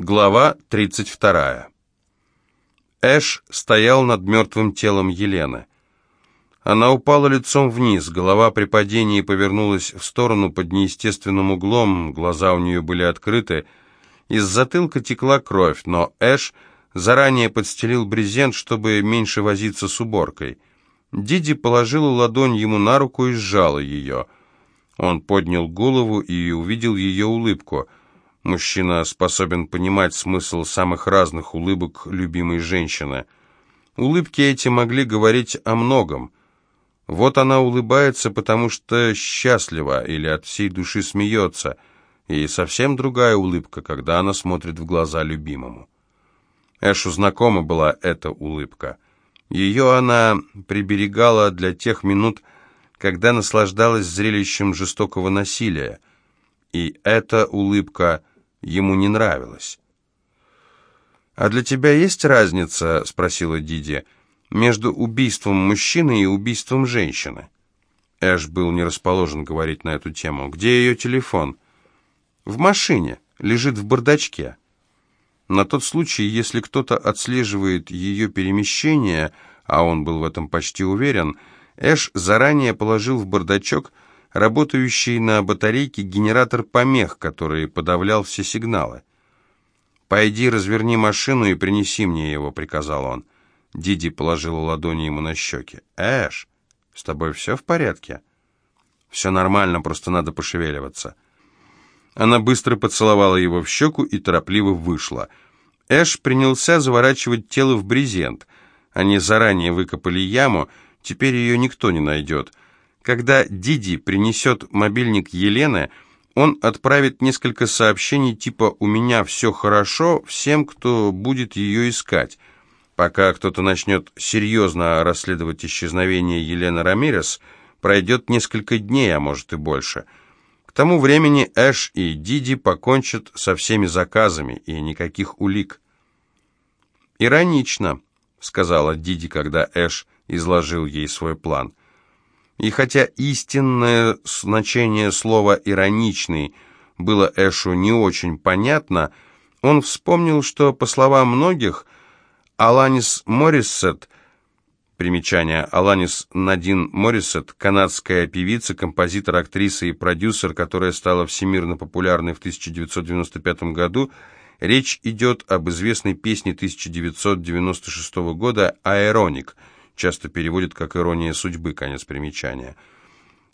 Глава 32. Эш стоял над мертвым телом Елены. Она упала лицом вниз, голова при падении повернулась в сторону под неестественным углом, глаза у нее были открыты. Из затылка текла кровь, но Эш заранее подстелил брезент, чтобы меньше возиться с уборкой. Диди положила ладонь ему на руку и сжала ее. Он поднял голову и увидел ее улыбку — Мужчина способен понимать смысл самых разных улыбок любимой женщины. Улыбки эти могли говорить о многом. Вот она улыбается, потому что счастлива или от всей души смеется, и совсем другая улыбка, когда она смотрит в глаза любимому. Эшу знакома была эта улыбка. Ее она приберегала для тех минут, когда наслаждалась зрелищем жестокого насилия. И эта улыбка – ему не нравилось. «А для тебя есть разница, — спросила Диди, — между убийством мужчины и убийством женщины?» Эш был не расположен говорить на эту тему. «Где ее телефон?» «В машине. Лежит в бардачке». На тот случай, если кто-то отслеживает ее перемещение, а он был в этом почти уверен, Эш заранее положил в бардачок работающий на батарейке генератор помех, который подавлял все сигналы. «Пойди, разверни машину и принеси мне его», — приказал он. Диди положила ладони ему на щеки. «Эш, с тобой все в порядке?» «Все нормально, просто надо пошевеливаться». Она быстро поцеловала его в щеку и торопливо вышла. Эш принялся заворачивать тело в брезент. Они заранее выкопали яму, теперь ее никто не найдет — когда Диди принесет мобильник Елены, он отправит несколько сообщений типа «У меня все хорошо» всем, кто будет ее искать. Пока кто-то начнет серьезно расследовать исчезновение Елены Рамирес, пройдет несколько дней, а может и больше. К тому времени Эш и Диди покончат со всеми заказами, и никаких улик. «Иронично», — сказала Диди, когда Эш изложил ей свой план — и хотя истинное значение слова «ироничный» было Эшу не очень понятно, он вспомнил, что, по словам многих, Аланис Морриссет, примечание Аланис Надин Морриссет, канадская певица, композитор, актриса и продюсер, которая стала всемирно популярной в 1995 году, речь идет об известной песне 1996 года «Аэроник», часто переводят как «ирония судьбы», конец примечания.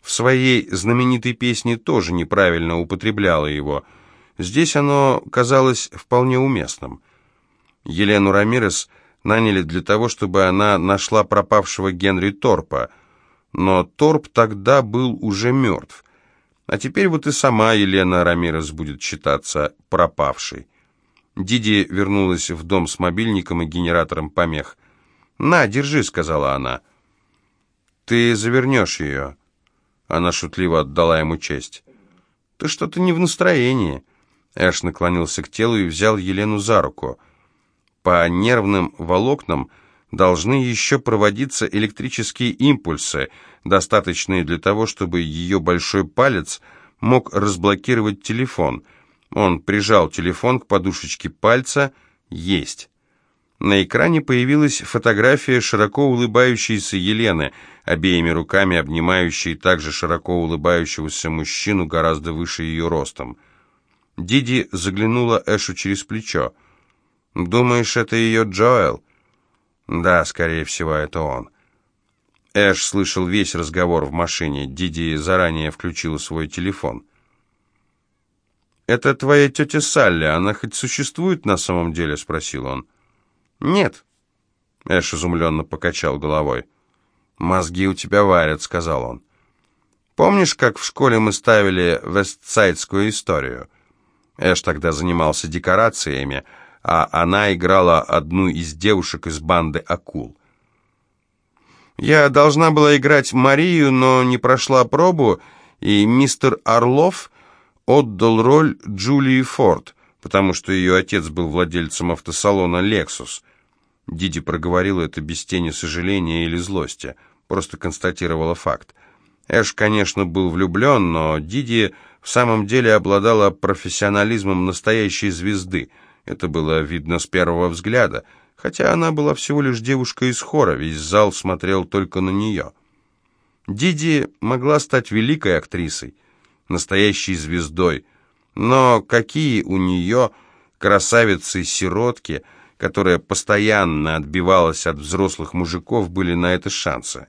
В своей знаменитой песне тоже неправильно употребляла его. Здесь оно казалось вполне уместным. Елену Рамирес наняли для того, чтобы она нашла пропавшего Генри Торпа, но Торп тогда был уже мертв. А теперь вот и сама Елена Рамирес будет считаться пропавшей. Диди вернулась в дом с мобильником и генератором помех. «На, держи», — сказала она. «Ты завернешь ее». Она шутливо отдала ему честь. «Ты что-то не в настроении». Эш наклонился к телу и взял Елену за руку. По нервным волокнам должны еще проводиться электрические импульсы, достаточные для того, чтобы ее большой палец мог разблокировать телефон. Он прижал телефон к подушечке пальца. Есть. На экране появилась фотография широко улыбающейся Елены, обеими руками обнимающей также широко улыбающегося мужчину гораздо выше ее ростом. Диди заглянула Эшу через плечо. «Думаешь, это ее Джоэл?» «Да, скорее всего, это он». Эш слышал весь разговор в машине. Диди заранее включила свой телефон. «Это твоя тетя Салли, она хоть существует на самом деле?» — спросил он. «Нет». Эш изумленно покачал головой. «Мозги у тебя варят», — сказал он. «Помнишь, как в школе мы ставили вестсайдскую историю?» Эш тогда занимался декорациями, а она играла одну из девушек из банды акул. Я должна была играть Марию, но не прошла пробу, и мистер Орлов отдал роль Джулии Форд, потому что ее отец был владельцем автосалона «Лексус». Диди проговорила это без тени сожаления или злости, просто констатировала факт. Эш, конечно, был влюблен, но Диди в самом деле обладала профессионализмом настоящей звезды. Это было видно с первого взгляда, хотя она была всего лишь девушка из хора, весь зал смотрел только на нее. Диди могла стать великой актрисой, настоящей звездой, но какие у нее красавицы-сиротки, которая постоянно отбивалась от взрослых мужиков, были на это шансы.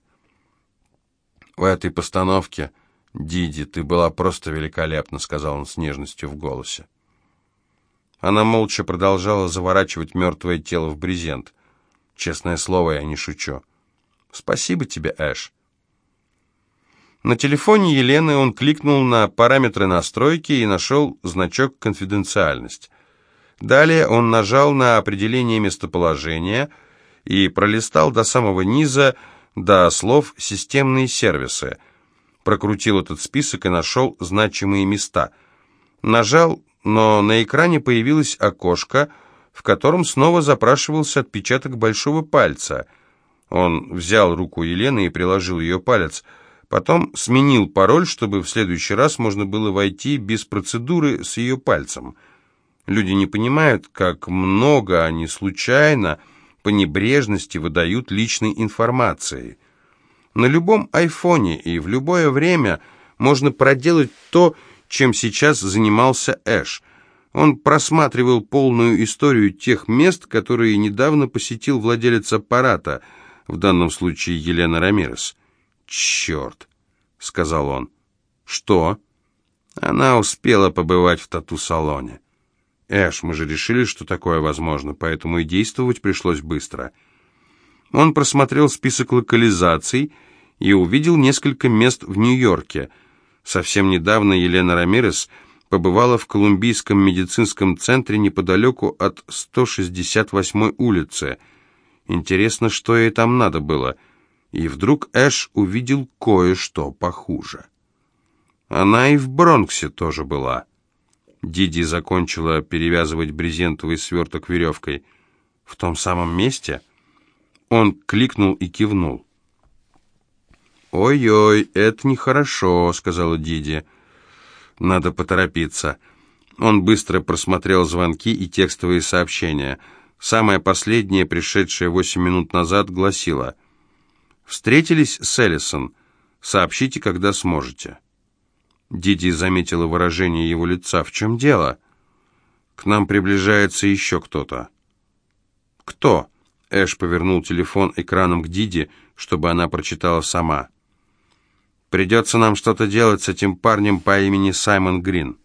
В этой постановке, Диди, ты была просто великолепна, сказал он с нежностью в голосе. Она молча продолжала заворачивать мертвое тело в брезент. Честное слово, я не шучу. Спасибо тебе, Эш. На телефоне Елены он кликнул на параметры настройки и нашел значок «Конфиденциальность». Далее он нажал на определение местоположения и пролистал до самого низа до слов «системные сервисы». Прокрутил этот список и нашел значимые места. Нажал, но на экране появилось окошко, в котором снова запрашивался отпечаток большого пальца. Он взял руку Елены и приложил ее палец – Потом сменил пароль, чтобы в следующий раз можно было войти без процедуры с ее пальцем. Люди не понимают, как много они случайно, по небрежности выдают личной информации. На любом айфоне и в любое время можно проделать то, чем сейчас занимался Эш. Он просматривал полную историю тех мест, которые недавно посетил владелец аппарата, в данном случае Елена Рамирес. «Черт!» — сказал он. «Что?» Она успела побывать в тату-салоне. «Эш, мы же решили, что такое возможно, поэтому и действовать пришлось быстро». Он просмотрел список локализаций и увидел несколько мест в Нью-Йорке. Совсем недавно Елена Рамирес побывала в Колумбийском медицинском центре неподалеку от 168-й улицы. Интересно, что ей там надо было — и вдруг Эш увидел кое-что похуже. Она и в Бронксе тоже была. Диди закончила перевязывать брезентовый сверток веревкой. В том самом месте он кликнул и кивнул. «Ой-ой, это нехорошо», — сказала Диди. «Надо поторопиться». Он быстро просмотрел звонки и текстовые сообщения. Самое последнее, пришедшее восемь минут назад, гласило — Встретились с Эллисон. Сообщите, когда сможете». Диди заметила выражение его лица. «В чем дело?» «К нам приближается еще кто-то». «Кто?» Эш повернул телефон экраном к Диди, чтобы она прочитала сама. «Придется нам что-то делать с этим парнем по имени Саймон Грин».